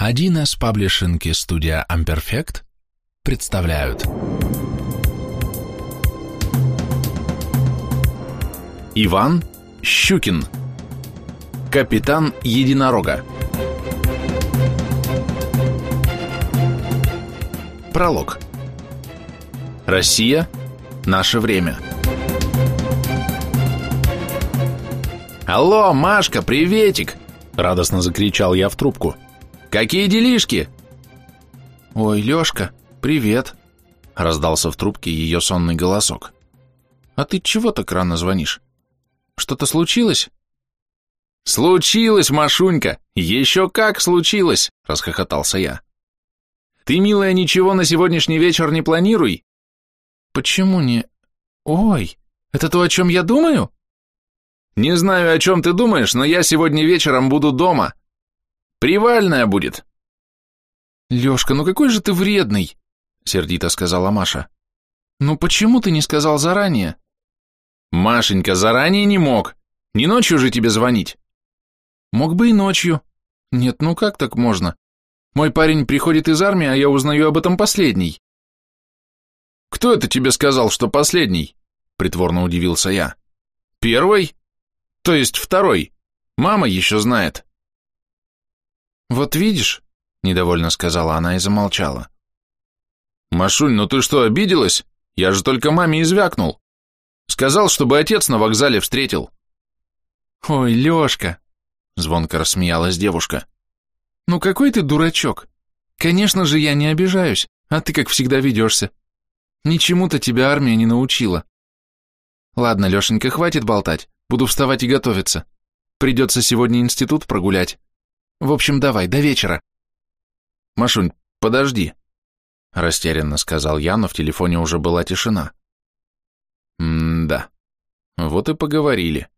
1С Паблишинг и студия Amperfect представляют Иван Щукин Капитан Единорога Пролог Россия. Наше время. «Алло, Машка, приветик!» — радостно закричал я в трубку. «Какие делишки?» «Ой, Лёшка, привет!» — раздался в трубке ее сонный голосок. «А ты чего так рано звонишь? Что-то случилось?» «Случилось, Машунька! Еще как случилось!» — расхохотался я. «Ты, милая, ничего на сегодняшний вечер не планируй!» «Почему не...» «Ой, это то, о чем я думаю?» Не знаю, о чем ты думаешь, но я сегодня вечером буду дома. Привальная будет. Лешка, ну какой же ты вредный, сердито сказала Маша. Ну почему ты не сказал заранее? Машенька, заранее не мог. Не ночью же тебе звонить. Мог бы и ночью. Нет, ну как так можно? Мой парень приходит из армии, а я узнаю об этом последний. Кто это тебе сказал, что последний? Притворно удивился я. Первый? То есть второй. Мама еще знает. Вот видишь, недовольно сказала она и замолчала. Машунь, ну ты что, обиделась? Я же только маме извякнул. Сказал, чтобы отец на вокзале встретил. Ой, Лешка, звонко рассмеялась девушка. Ну какой ты дурачок. Конечно же, я не обижаюсь, а ты, как всегда, ведешься. Ничему-то тебя армия не научила. Ладно, Лешенька, хватит болтать. Буду вставать и готовиться. Придется сегодня институт прогулять. В общем, давай, до вечера. Машунь, подожди. Растерянно сказал я, но в телефоне уже была тишина. М-да. Вот и поговорили.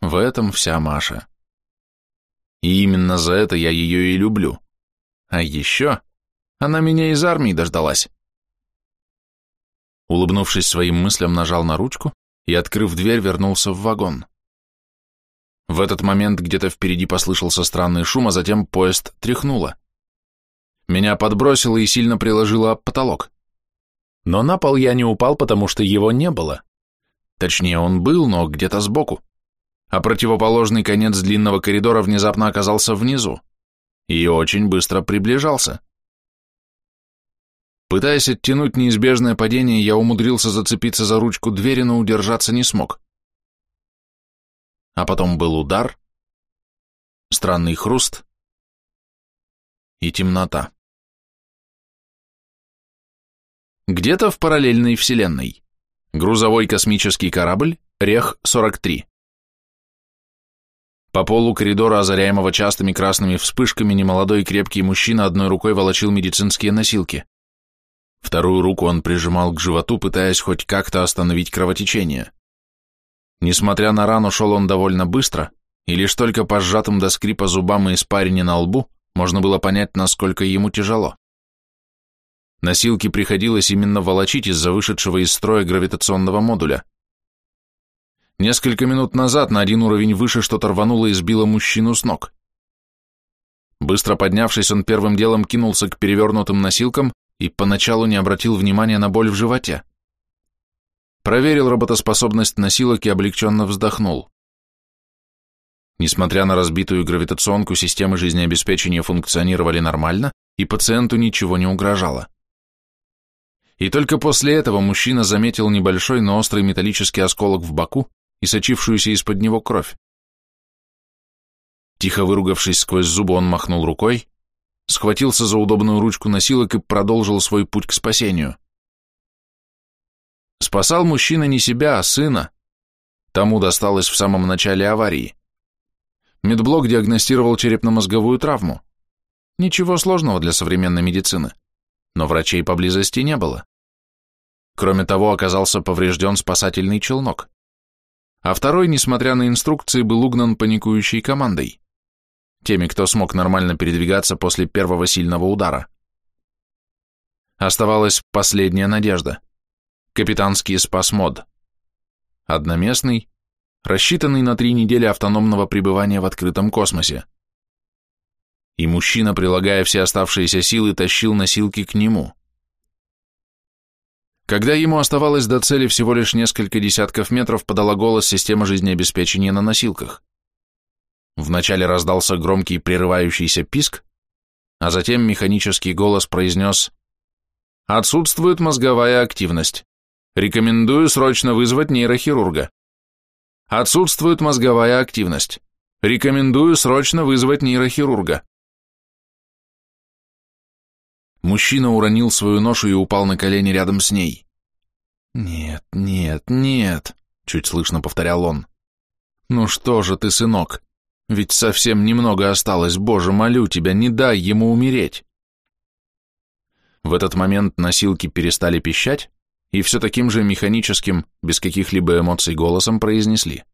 В этом вся Маша. И именно за это я ее и люблю. А еще она меня из армии дождалась. Улыбнувшись своим мыслям, нажал на ручку, и, открыв дверь, вернулся в вагон. В этот момент где-то впереди послышался странный шум, а затем поезд тряхнуло. Меня подбросило и сильно приложило об потолок. Но на пол я не упал, потому что его не было. Точнее, он был, но где-то сбоку. А противоположный конец длинного коридора внезапно оказался внизу и очень быстро приближался. Пытаясь оттянуть неизбежное падение, я умудрился зацепиться за ручку двери, но удержаться не смог. А потом был удар, странный хруст и темнота. Где-то в параллельной вселенной. Грузовой космический корабль Рех-43. По полу коридора, озаряемого частыми красными вспышками, немолодой крепкий мужчина одной рукой волочил медицинские носилки. Вторую руку он прижимал к животу, пытаясь хоть как-то остановить кровотечение. Несмотря на рану, шел он довольно быстро, и лишь только по сжатым до скрипа зубам и испарине на лбу можно было понять, насколько ему тяжело. Носилки приходилось именно волочить из-за вышедшего из строя гравитационного модуля. Несколько минут назад на один уровень выше что-то рвануло и сбило мужчину с ног. Быстро поднявшись, он первым делом кинулся к перевернутым носилкам, и поначалу не обратил внимания на боль в животе. Проверил работоспособность носилок и облегченно вздохнул. Несмотря на разбитую гравитационку, системы жизнеобеспечения функционировали нормально, и пациенту ничего не угрожало. И только после этого мужчина заметил небольшой, но острый металлический осколок в боку и сочившуюся из-под него кровь. Тихо выругавшись сквозь зубы, он махнул рукой, схватился за удобную ручку носилок и продолжил свой путь к спасению. Спасал мужчина не себя, а сына. Тому досталось в самом начале аварии. Медблок диагностировал черепно-мозговую травму. Ничего сложного для современной медицины, но врачей поблизости не было. Кроме того, оказался поврежден спасательный челнок. А второй, несмотря на инструкции, был угнан паникующей командой теми, кто смог нормально передвигаться после первого сильного удара. Оставалась последняя надежда. Капитанский спасмод. Одноместный, рассчитанный на три недели автономного пребывания в открытом космосе. и мужчина, прилагая все оставшиеся силы, тащил носилки к нему. Когда ему оставалось до цели всего лишь несколько десятков метров, подала голос система жизнеобеспечения на носилках. Вначале раздался громкий прерывающийся писк, а затем механический голос произнес «Отсутствует мозговая активность. Рекомендую срочно вызвать нейрохирурга. Отсутствует мозговая активность. Рекомендую срочно вызвать нейрохирурга». Мужчина уронил свою ношу и упал на колени рядом с ней. «Нет, нет, нет», — чуть слышно повторял он. «Ну что же ты, сынок, ведь совсем немного осталось, Боже, молю тебя, не дай ему умереть. В этот момент носилки перестали пищать и все таким же механическим, без каких-либо эмоций голосом произнесли.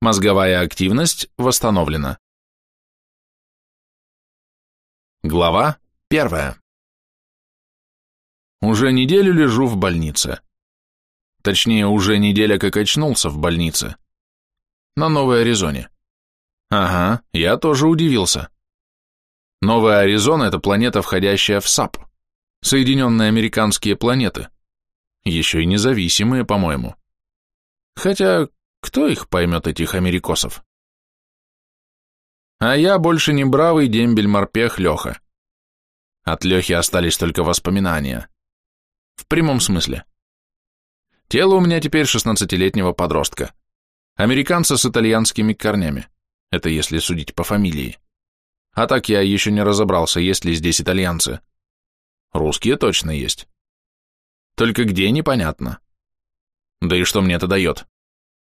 Мозговая активность восстановлена. Глава первая. Уже неделю лежу в больнице. Точнее, уже неделя как очнулся в больнице. На Новой Аризоне. Ага, я тоже удивился. Новая Аризона – это планета, входящая в САП. Соединенные Американские планеты. Еще и независимые, по-моему. Хотя, кто их поймет, этих америкосов? А я больше не бравый дембель-морпех Леха. От Лехи остались только воспоминания. В прямом смысле. Тело у меня теперь шестнадцатилетнего подростка. Американца с итальянскими корнями. Это если судить по фамилии. А так я еще не разобрался, есть ли здесь итальянцы. Русские точно есть. Только где, непонятно. Да и что мне это дает?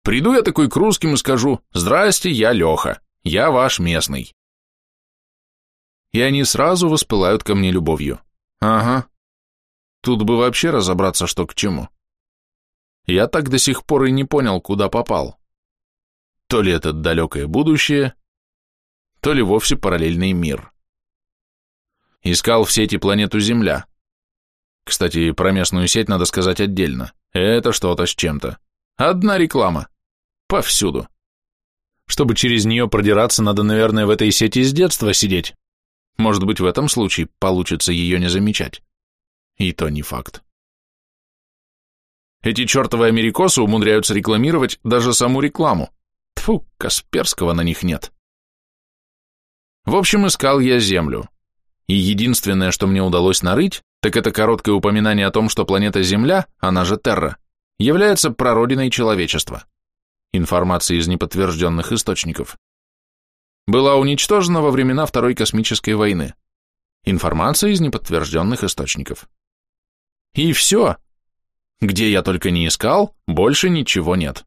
Приду я такой к русским и скажу «Здрасте, я Леха, я ваш местный». И они сразу воспылают ко мне любовью. Ага. Тут бы вообще разобраться, что к чему. Я так до сих пор и не понял, куда попал. То ли это далекое будущее, то ли вовсе параллельный мир. Искал в сети планету Земля. Кстати, про местную сеть надо сказать отдельно. Это что-то с чем-то. Одна реклама. Повсюду. Чтобы через нее продираться, надо, наверное, в этой сети с детства сидеть. Может быть, в этом случае получится ее не замечать. И то не факт. Эти чертовы америкосы умудряются рекламировать даже саму рекламу. Тфу, Касперского на них нет. В общем, искал я Землю. И единственное, что мне удалось нарыть, так это короткое упоминание о том, что планета Земля, она же Терра, является прародиной человечества. Информация из неподтвержденных источников. Была уничтожена во времена Второй космической войны. Информация из неподтвержденных источников. И все. Где я только не искал, больше ничего нет.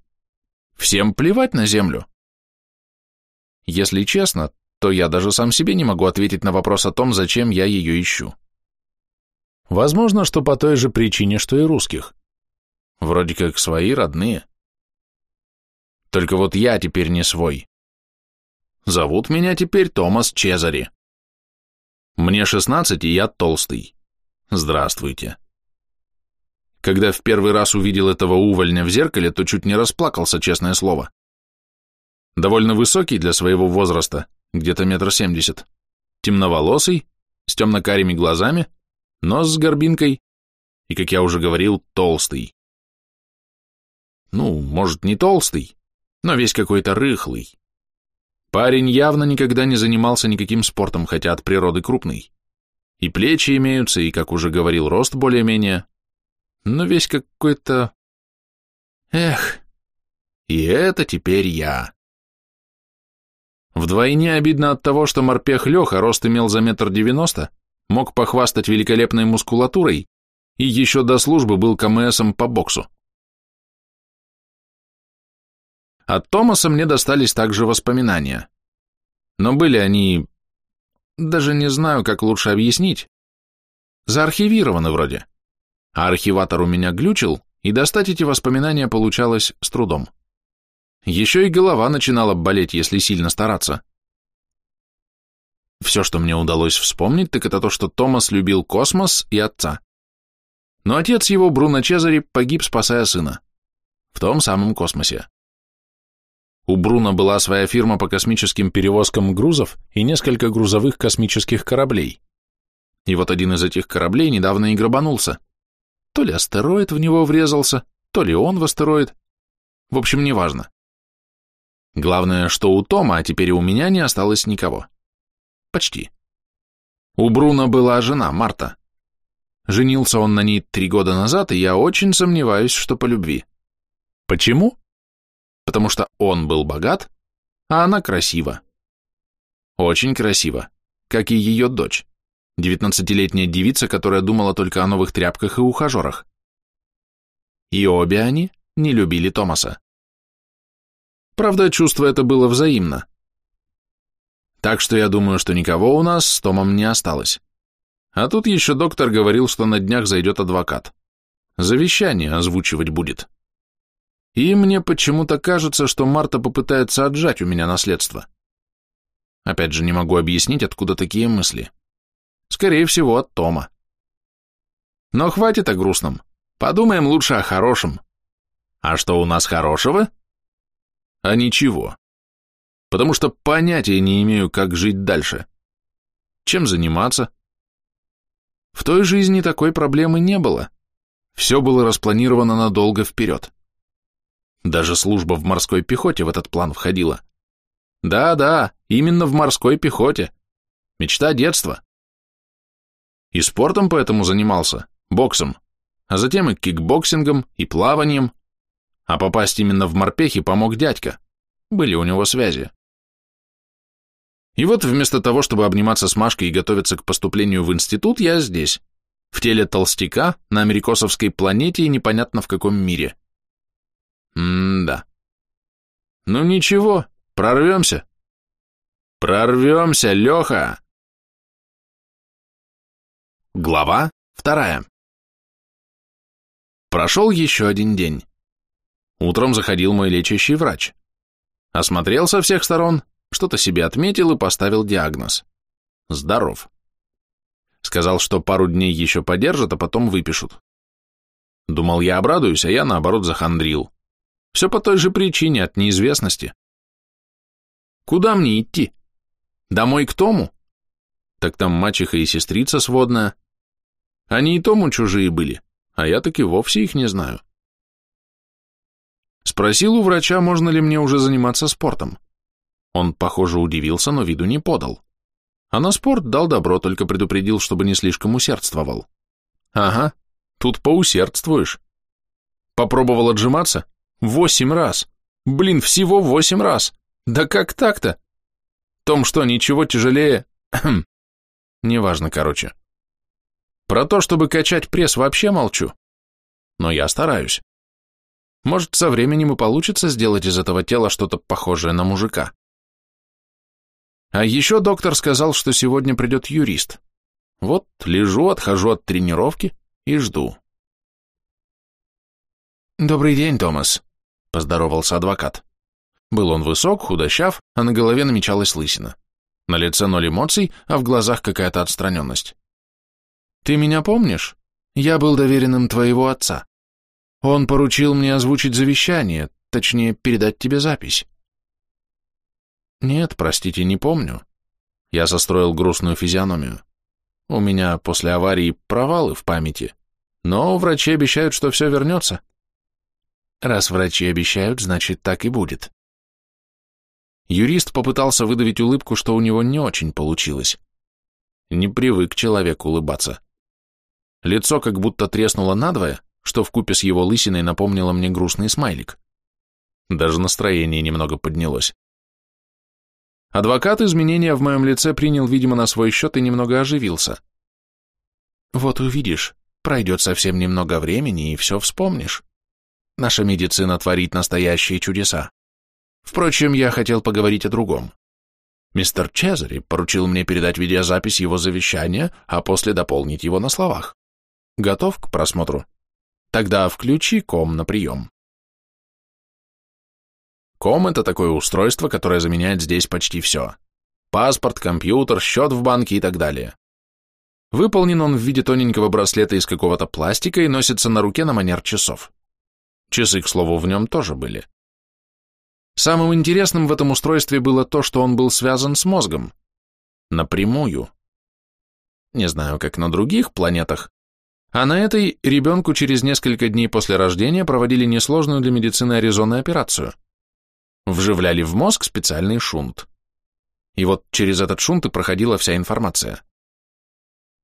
Всем плевать на Землю. Если честно, то я даже сам себе не могу ответить на вопрос о том, зачем я ее ищу. Возможно, что по той же причине, что и русских. Вроде как свои, родные. Только вот я теперь не свой. Зовут меня теперь Томас Чезари. Мне 16, и я толстый. Здравствуйте. Когда в первый раз увидел этого увольня в зеркале, то чуть не расплакался, честное слово. Довольно высокий для своего возраста, где-то метр семьдесят, темноволосый, с темно-карими глазами, нос с горбинкой и, как я уже говорил, толстый. Ну, может, не толстый, но весь какой-то рыхлый. Парень явно никогда не занимался никаким спортом, хотя от природы крупный. И плечи имеются, и, как уже говорил, рост более-менее, но весь какой-то... Эх, и это теперь я. Вдвойне обидно от того, что морпех Леха рост имел за метр девяносто, мог похвастать великолепной мускулатурой и еще до службы был КМСом по боксу. От Томаса мне достались также воспоминания. Но были они... Даже не знаю, как лучше объяснить. Заархивированы вроде а архиватор у меня глючил, и достать эти воспоминания получалось с трудом. Еще и голова начинала болеть, если сильно стараться. Все, что мне удалось вспомнить, так это то, что Томас любил космос и отца. Но отец его, Бруно Чезари, погиб, спасая сына. В том самом космосе. У Бруно была своя фирма по космическим перевозкам грузов и несколько грузовых космических кораблей. И вот один из этих кораблей недавно и грабанулся. То ли астероид в него врезался, то ли он в астероид. В общем, неважно. Главное, что у Тома, а теперь и у меня не осталось никого. Почти. У Бруно была жена, Марта. Женился он на ней три года назад, и я очень сомневаюсь, что по любви. Почему? Потому что он был богат, а она красива. Очень красива, как и ее дочь, девятнадцатилетняя девица, которая думала только о новых тряпках и ухажерах. И обе они не любили Томаса. Правда, чувство это было взаимно. Так что я думаю, что никого у нас с Томом не осталось. А тут еще доктор говорил, что на днях зайдет адвокат. Завещание озвучивать будет. И мне почему-то кажется, что Марта попытается отжать у меня наследство. Опять же, не могу объяснить, откуда такие мысли. Скорее всего, от Тома. Но хватит о грустном. Подумаем лучше о хорошем. А что у нас хорошего? А ничего потому что понятия не имею, как жить дальше. Чем заниматься? В той жизни такой проблемы не было. Все было распланировано надолго вперед. Даже служба в морской пехоте в этот план входила. Да-да, именно в морской пехоте. Мечта детства. И спортом поэтому занимался, боксом, а затем и кикбоксингом, и плаванием. А попасть именно в морпехи помог дядька. Были у него связи. И вот вместо того, чтобы обниматься с Машкой и готовиться к поступлению в институт, я здесь, в теле толстяка, на америкосовской планете и непонятно в каком мире. М-да. Ну ничего, прорвемся. Прорвемся, Леха! Глава вторая. Прошел еще один день. Утром заходил мой лечащий врач. Осмотрел со всех сторон, что-то себе отметил и поставил диагноз. Здоров. Сказал, что пару дней еще подержат, а потом выпишут. Думал, я обрадуюсь, а я, наоборот, захандрил. Все по той же причине, от неизвестности. Куда мне идти? Домой к Тому? Так там мачеха и сестрица сводная. Они и Тому чужие были, а я так и вовсе их не знаю. Спросил у врача, можно ли мне уже заниматься спортом. Он, похоже, удивился, но виду не подал. А на спорт дал добро, только предупредил, чтобы не слишком усердствовал. Ага, тут поусердствуешь. Попробовал отжиматься? Восемь раз. Блин, всего восемь раз. Да как так-то? Том что, ничего тяжелее... Неважно, короче. Про то, чтобы качать пресс, вообще молчу. Но я стараюсь. Может, со временем и получится сделать из этого тела что-то похожее на мужика. А еще доктор сказал, что сегодня придет юрист. Вот лежу, отхожу от тренировки и жду. «Добрый день, Томас», — поздоровался адвокат. Был он высок, худощав, а на голове намечалась лысина. На лице ноль эмоций, а в глазах какая-то отстраненность. «Ты меня помнишь? Я был доверенным твоего отца. Он поручил мне озвучить завещание, точнее, передать тебе запись. Нет, простите, не помню. Я состроил грустную физиономию. У меня после аварии провалы в памяти, но врачи обещают, что все вернется. Раз врачи обещают, значит, так и будет. Юрист попытался выдавить улыбку, что у него не очень получилось. Не привык человек улыбаться. Лицо как будто треснуло надвое, что вкупе с его лысиной напомнило мне грустный смайлик. Даже настроение немного поднялось. Адвокат изменения в моем лице принял, видимо, на свой счет и немного оживился. Вот увидишь, пройдет совсем немного времени, и все вспомнишь. Наша медицина творит настоящие чудеса. Впрочем, я хотел поговорить о другом. Мистер Чезари поручил мне передать видеозапись его завещания, а после дополнить его на словах. Готов к просмотру? Тогда включи ком на прием. Ком – это такое устройство, которое заменяет здесь почти все. Паспорт, компьютер, счет в банке и так далее. Выполнен он в виде тоненького браслета из какого-то пластика и носится на руке на манер часов. Часы, к слову, в нем тоже были. Самым интересным в этом устройстве было то, что он был связан с мозгом. Напрямую. Не знаю, как на других планетах, а на этой ребенку через несколько дней после рождения проводили несложную для медицины Аризоны операцию. Вживляли в мозг специальный шунт. И вот через этот шунт и проходила вся информация.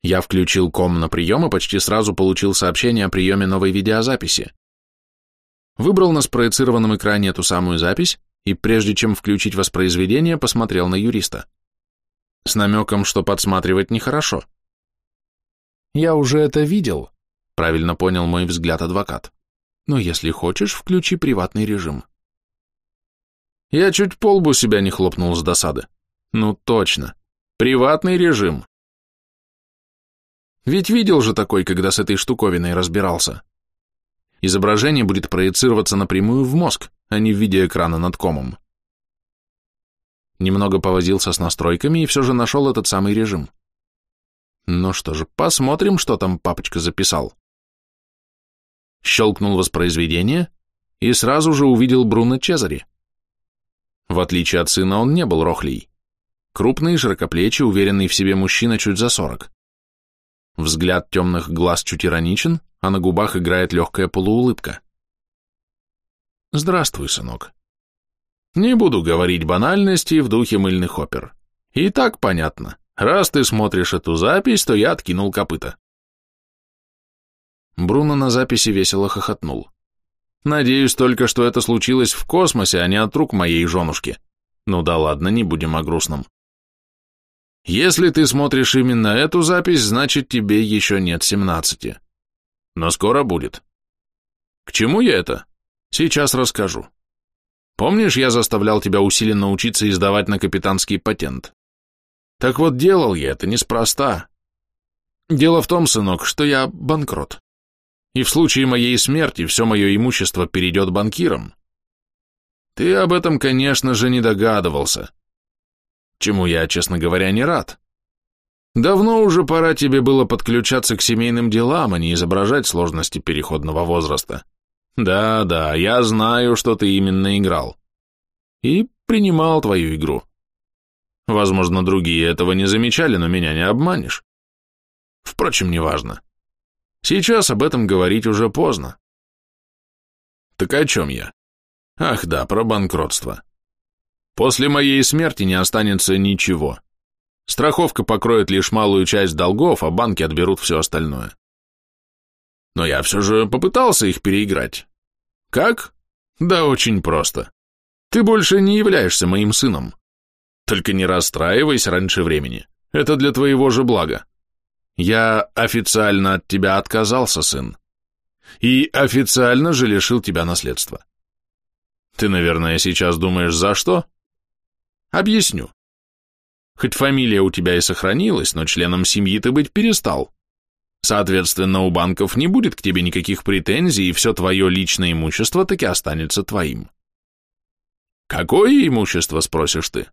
Я включил ком на прием и почти сразу получил сообщение о приеме новой видеозаписи. Выбрал на спроецированном экране эту самую запись и, прежде чем включить воспроизведение, посмотрел на юриста. С намеком, что подсматривать нехорошо. «Я уже это видел», — правильно понял мой взгляд адвокат. «Но если хочешь, включи приватный режим». Я чуть полбу себя не хлопнул с досады. Ну точно, приватный режим. Ведь видел же такой, когда с этой штуковиной разбирался. Изображение будет проецироваться напрямую в мозг, а не в виде экрана над комом. Немного повозился с настройками и все же нашел этот самый режим. Ну что же, посмотрим, что там папочка записал. Щелкнул воспроизведение и сразу же увидел Бруно Чезари. В отличие от сына, он не был рохлей. Крупный, широкоплечий, уверенный в себе мужчина чуть за сорок. Взгляд темных глаз чуть ироничен, а на губах играет легкая полуулыбка. «Здравствуй, сынок. Не буду говорить банальности в духе мыльных опер. И так понятно. Раз ты смотришь эту запись, то я откинул копыта». Бруно на записи весело хохотнул. «Надеюсь только, что это случилось в космосе, а не от рук моей женушки. Ну да ладно, не будем о грустном. Если ты смотришь именно эту запись, значит тебе еще нет семнадцати. Но скоро будет. К чему я это? Сейчас расскажу. Помнишь, я заставлял тебя усиленно учиться издавать на капитанский патент? Так вот, делал я это неспроста. Дело в том, сынок, что я банкрот. И в случае моей смерти все мое имущество перейдет банкирам. Ты об этом, конечно же, не догадывался чему я, честно говоря, не рад. Давно уже пора тебе было подключаться к семейным делам, а не изображать сложности переходного возраста. Да-да, я знаю, что ты именно играл. И принимал твою игру. Возможно, другие этого не замечали, но меня не обманешь. Впрочем, неважно. Сейчас об этом говорить уже поздно. Так о чем я? Ах да, про банкротство. После моей смерти не останется ничего. Страховка покроет лишь малую часть долгов, а банки отберут все остальное. Но я все же попытался их переиграть. Как? Да очень просто. Ты больше не являешься моим сыном. Только не расстраивайся раньше времени. Это для твоего же блага. Я официально от тебя отказался, сын. И официально же лишил тебя наследства. Ты, наверное, сейчас думаешь, за что? Объясню. Хоть фамилия у тебя и сохранилась, но членом семьи ты быть перестал. Соответственно, у банков не будет к тебе никаких претензий, и все твое личное имущество таки останется твоим. Какое имущество, спросишь ты?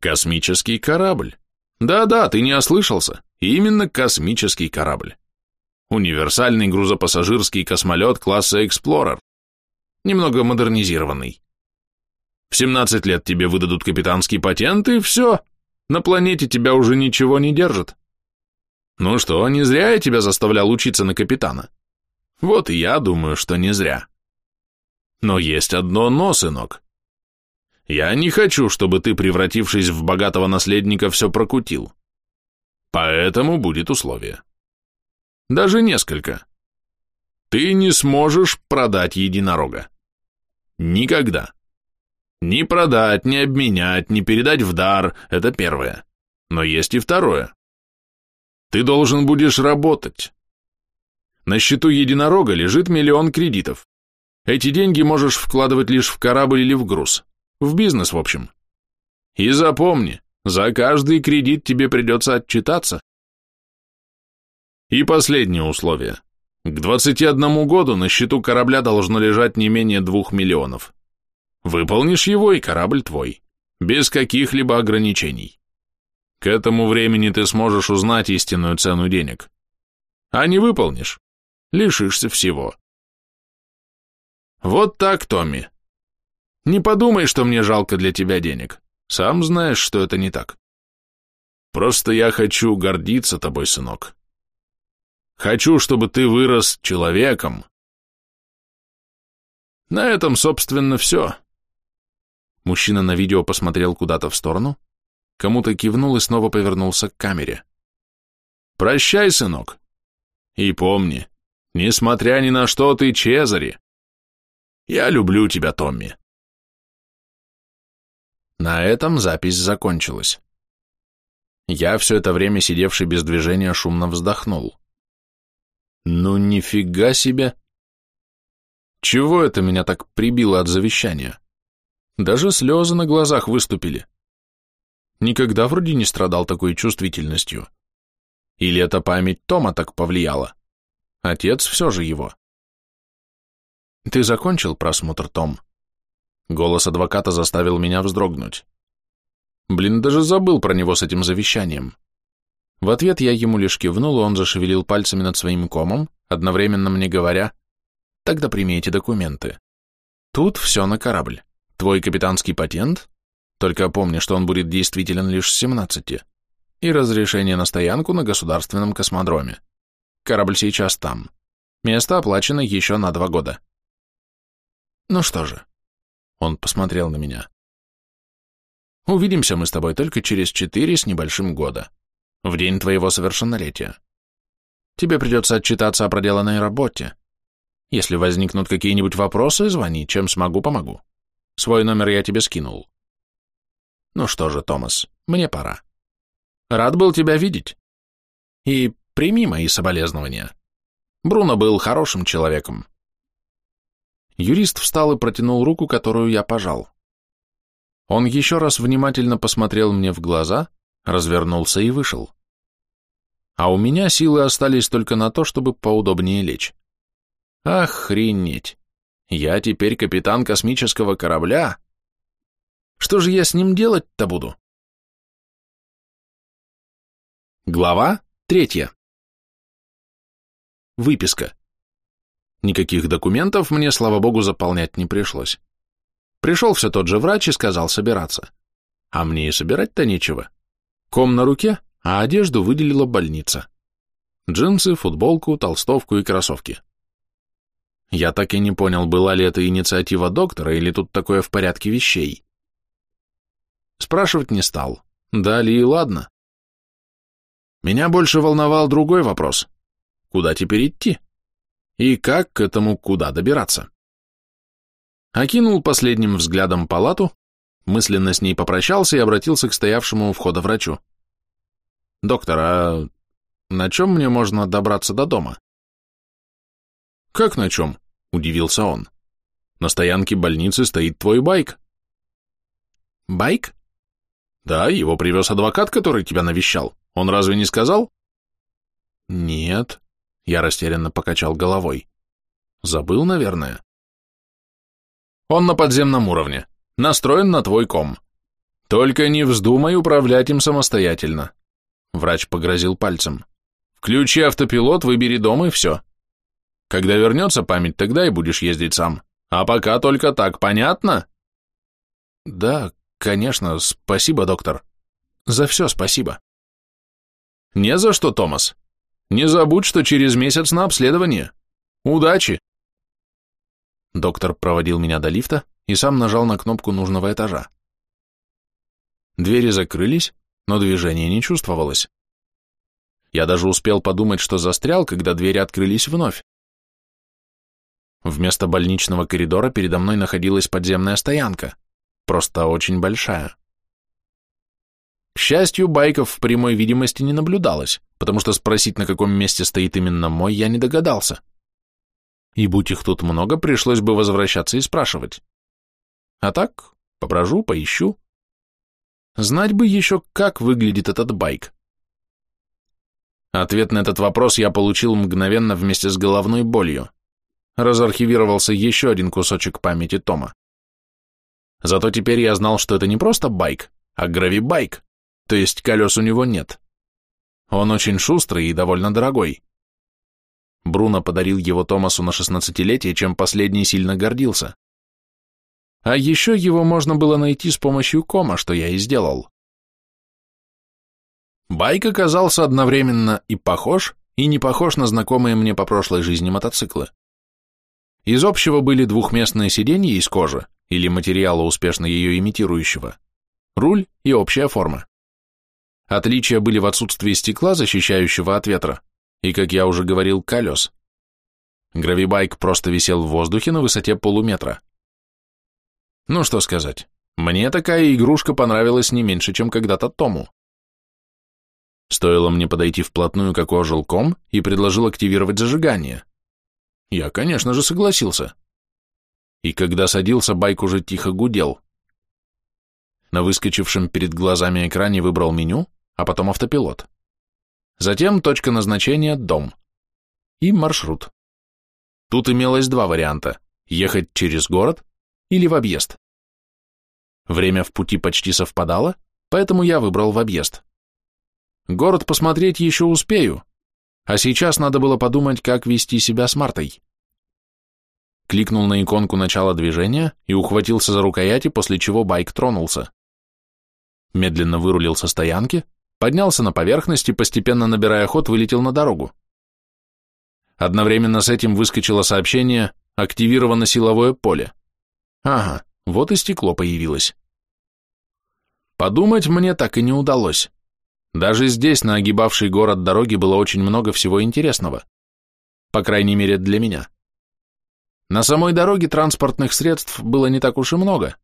Космический корабль. Да-да, ты не ослышался. Именно космический корабль. Универсальный грузопассажирский космолет класса Explorer. Немного модернизированный. В 17 лет тебе выдадут капитанский патент, и все. На планете тебя уже ничего не держит. Ну что, не зря я тебя заставлял учиться на капитана. Вот и я думаю, что не зря. Но есть одно но, сынок. Я не хочу, чтобы ты, превратившись в богатого наследника, все прокутил. Поэтому будет условие. Даже несколько. Ты не сможешь продать единорога. Никогда. Ни продать, ни обменять, ни передать в дар – это первое. Но есть и второе. Ты должен будешь работать. На счету единорога лежит миллион кредитов. Эти деньги можешь вкладывать лишь в корабль или в груз. В бизнес, в общем. И запомни, за каждый кредит тебе придется отчитаться. И последнее условие. К 21 году на счету корабля должно лежать не менее 2 миллионов. Выполнишь его, и корабль твой. Без каких-либо ограничений. К этому времени ты сможешь узнать истинную цену денег. А не выполнишь, лишишься всего. Вот так, Томми. Не подумай, что мне жалко для тебя денег. Сам знаешь, что это не так. Просто я хочу гордиться тобой, сынок. Хочу, чтобы ты вырос человеком. На этом, собственно, все. Мужчина на видео посмотрел куда-то в сторону, кому-то кивнул и снова повернулся к камере. Прощай, сынок. И помни, несмотря ни на что, ты Чезари. Я люблю тебя, Томми. На этом запись закончилась. Я, все это время сидевший без движения, шумно вздохнул. Ну нифига себе! Чего это меня так прибило от завещания? Даже слезы на глазах выступили. Никогда вроде не страдал такой чувствительностью. Или эта память Тома так повлияла? Отец все же его. Ты закончил просмотр, Том? Голос адвоката заставил меня вздрогнуть. Блин, даже забыл про него с этим завещанием. В ответ я ему лишь кивнул, и он зашевелил пальцами над своим комом, одновременно мне говоря, «Тогда прими эти документы. Тут все на корабль. Твой капитанский патент, только помни, что он будет действителен лишь с 17, и разрешение на стоянку на государственном космодроме. Корабль сейчас там. Место оплачено еще на два года». «Ну что же, он посмотрел на меня. Увидимся мы с тобой только через четыре с небольшим года, в день твоего совершеннолетия. Тебе придется отчитаться о проделанной работе. Если возникнут какие-нибудь вопросы, звони, чем смогу, помогу. Свой номер я тебе скинул. Ну что же, Томас, мне пора. Рад был тебя видеть. И прими мои соболезнования. Бруно был хорошим человеком. Юрист встал и протянул руку, которую я пожал. Он еще раз внимательно посмотрел мне в глаза, развернулся и вышел. А у меня силы остались только на то, чтобы поудобнее лечь. Охренеть! Я теперь капитан космического корабля? Что же я с ним делать-то буду? Глава третья. Выписка. Никаких документов мне, слава богу, заполнять не пришлось. Пришел все тот же врач и сказал собираться. А мне и собирать-то нечего. Ком на руке, а одежду выделила больница. Джинсы, футболку, толстовку и кроссовки. Я так и не понял, была ли это инициатива доктора или тут такое в порядке вещей. Спрашивать не стал. Дали и ладно. Меня больше волновал другой вопрос. Куда теперь идти? И как к этому куда добираться. Окинул последним взглядом палату, мысленно с ней попрощался и обратился к стоявшему у входа врачу. «Доктор, а на чем мне можно добраться до дома?» «Как на чем?» – удивился он. «На стоянке больницы стоит твой байк». «Байк?» «Да, его привез адвокат, который тебя навещал. Он разве не сказал?» «Нет», я растерянно покачал головой. Забыл, наверное. Он на подземном уровне. Настроен на твой ком. Только не вздумай управлять им самостоятельно. Врач погрозил пальцем. Включи автопилот, выбери дом и все. Когда вернется память, тогда и будешь ездить сам. А пока только так, понятно? Да, конечно, спасибо, доктор. За все спасибо. Не за что, Томас. Не забудь, что через месяц на обследование. Удачи!» Доктор проводил меня до лифта и сам нажал на кнопку нужного этажа. Двери закрылись, но движения не чувствовалось. Я даже успел подумать, что застрял, когда двери открылись вновь. Вместо больничного коридора передо мной находилась подземная стоянка, просто очень большая. К счастью, байков в прямой видимости не наблюдалось, потому что спросить, на каком месте стоит именно мой, я не догадался. И будь их тут много, пришлось бы возвращаться и спрашивать. А так, поброжу, поищу. Знать бы еще, как выглядит этот байк. Ответ на этот вопрос я получил мгновенно вместе с головной болью. Разархивировался еще один кусочек памяти Тома. Зато теперь я знал, что это не просто байк, а гравибайк то есть колес у него нет. Он очень шустрый и довольно дорогой. Бруно подарил его Томасу на шестнадцатилетие, чем последний сильно гордился. А еще его можно было найти с помощью кома, что я и сделал. Байк оказался одновременно и похож, и не похож на знакомые мне по прошлой жизни мотоциклы. Из общего были двухместные сиденья из кожи или материала, успешно ее имитирующего, руль и общая форма. Отличия были в отсутствии стекла, защищающего от ветра, и, как я уже говорил, колес. Гравибайк просто висел в воздухе на высоте полуметра. Ну что сказать, мне такая игрушка понравилась не меньше, чем когда-то Тому. Стоило мне подойти вплотную, как ожил ком, и предложил активировать зажигание. Я, конечно же, согласился. И когда садился, байк уже тихо гудел. На выскочившем перед глазами экране выбрал меню, а потом автопилот. Затем точка назначения – дом. И маршрут. Тут имелось два варианта – ехать через город или в объезд. Время в пути почти совпадало, поэтому я выбрал в объезд. Город посмотреть еще успею, а сейчас надо было подумать, как вести себя с Мартой. Кликнул на иконку начала движения и ухватился за рукояти, после чего байк тронулся. Медленно вырулил со стоянки, поднялся на поверхность и, постепенно набирая ход, вылетел на дорогу. Одновременно с этим выскочило сообщение «Активировано силовое поле». Ага, вот и стекло появилось. Подумать мне так и не удалось. Даже здесь, на огибавшей город дороге, было очень много всего интересного. По крайней мере, для меня. На самой дороге транспортных средств было не так уж и много.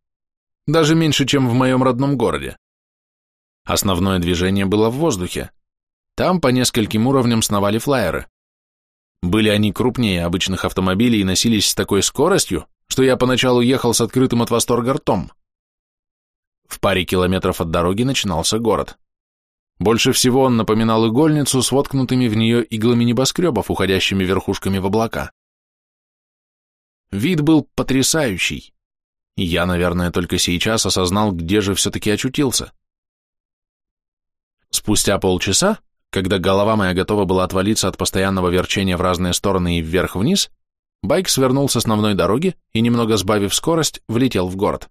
Даже меньше, чем в моем родном городе. Основное движение было в воздухе. Там по нескольким уровням сновали флайеры. Были они крупнее обычных автомобилей и носились с такой скоростью, что я поначалу ехал с открытым от восторга ртом. В паре километров от дороги начинался город. Больше всего он напоминал игольницу с воткнутыми в нее иглами небоскребов, уходящими верхушками в облака. Вид был потрясающий. Я, наверное, только сейчас осознал, где же все-таки очутился. Спустя полчаса, когда голова моя готова была отвалиться от постоянного верчения в разные стороны и вверх-вниз, байк свернул с основной дороги и, немного сбавив скорость, влетел в город.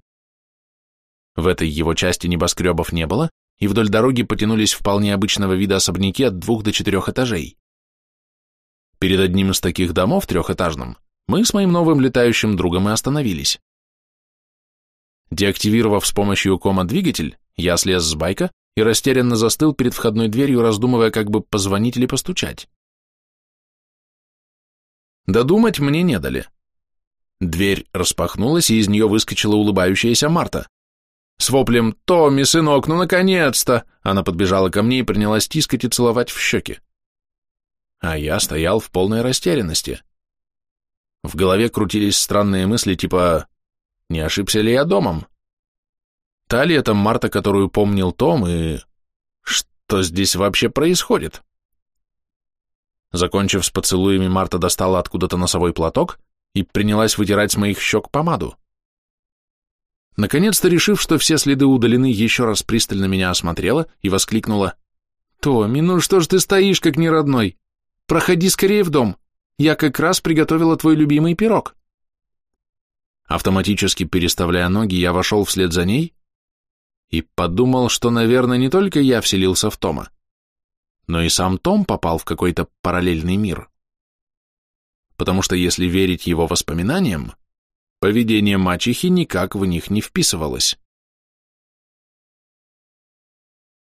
В этой его части небоскребов не было, и вдоль дороги потянулись вполне обычного вида особняки от двух до четырех этажей. Перед одним из таких домов, трехэтажным, мы с моим новым летающим другом и остановились. Деактивировав с помощью кома двигатель, я слез с байка и растерянно застыл перед входной дверью, раздумывая, как бы позвонить или постучать. Додумать мне не дали. Дверь распахнулась, и из нее выскочила улыбающаяся Марта. С воплем «Томми, сынок, ну наконец-то!» Она подбежала ко мне и принялась тискать и целовать в щеки. А я стоял в полной растерянности. В голове крутились странные мысли типа «Не ошибся ли я домом?» Та ли это Марта, которую помнил Том, и... Что здесь вообще происходит? Закончив с поцелуями, Марта достала откуда-то носовой платок и принялась вытирать с моих щек помаду. Наконец-то, решив, что все следы удалены, еще раз пристально меня осмотрела и воскликнула. «Томми, ну что ж ты стоишь, как неродной? Проходи скорее в дом. Я как раз приготовила твой любимый пирог». Автоматически переставляя ноги, я вошел вслед за ней и подумал, что, наверное, не только я вселился в Тома, но и сам Том попал в какой-то параллельный мир. Потому что если верить его воспоминаниям, Поведение мачехи никак в них не вписывалось.